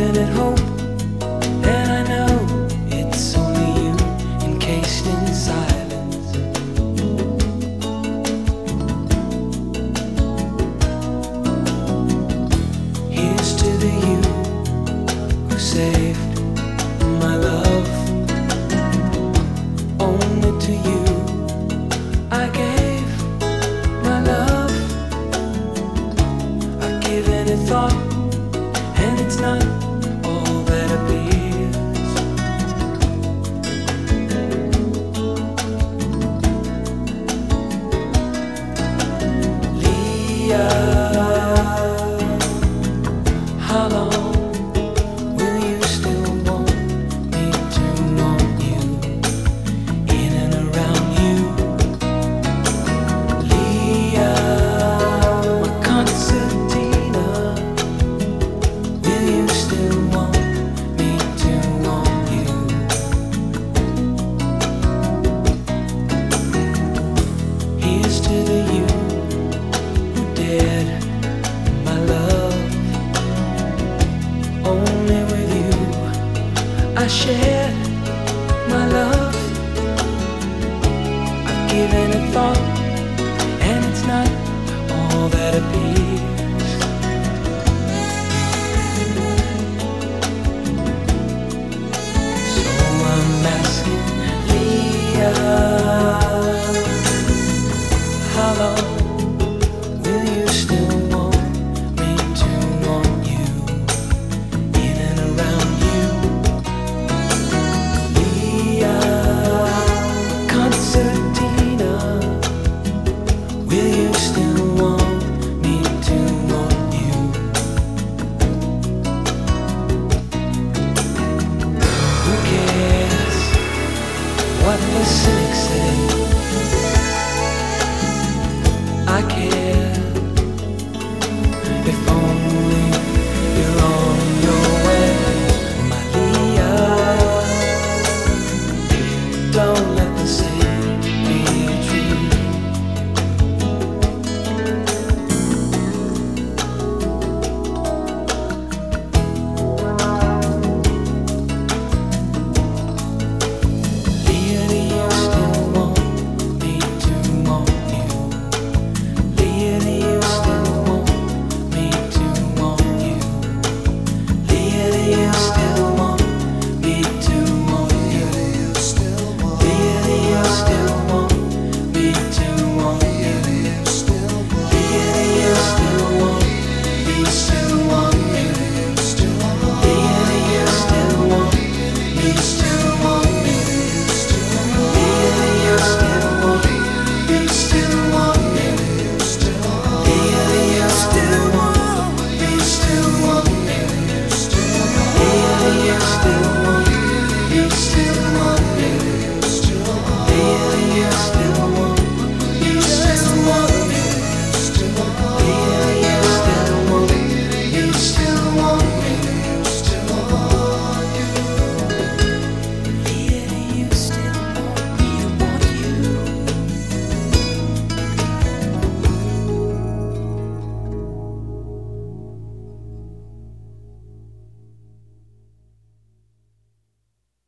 living at and I know it's only you encased in silence. Here's to the you who saved my love. Only to you I gave my love. I've given it thought, and it's not. My love. I've given it thought, and it's not all that appears. So I'm asking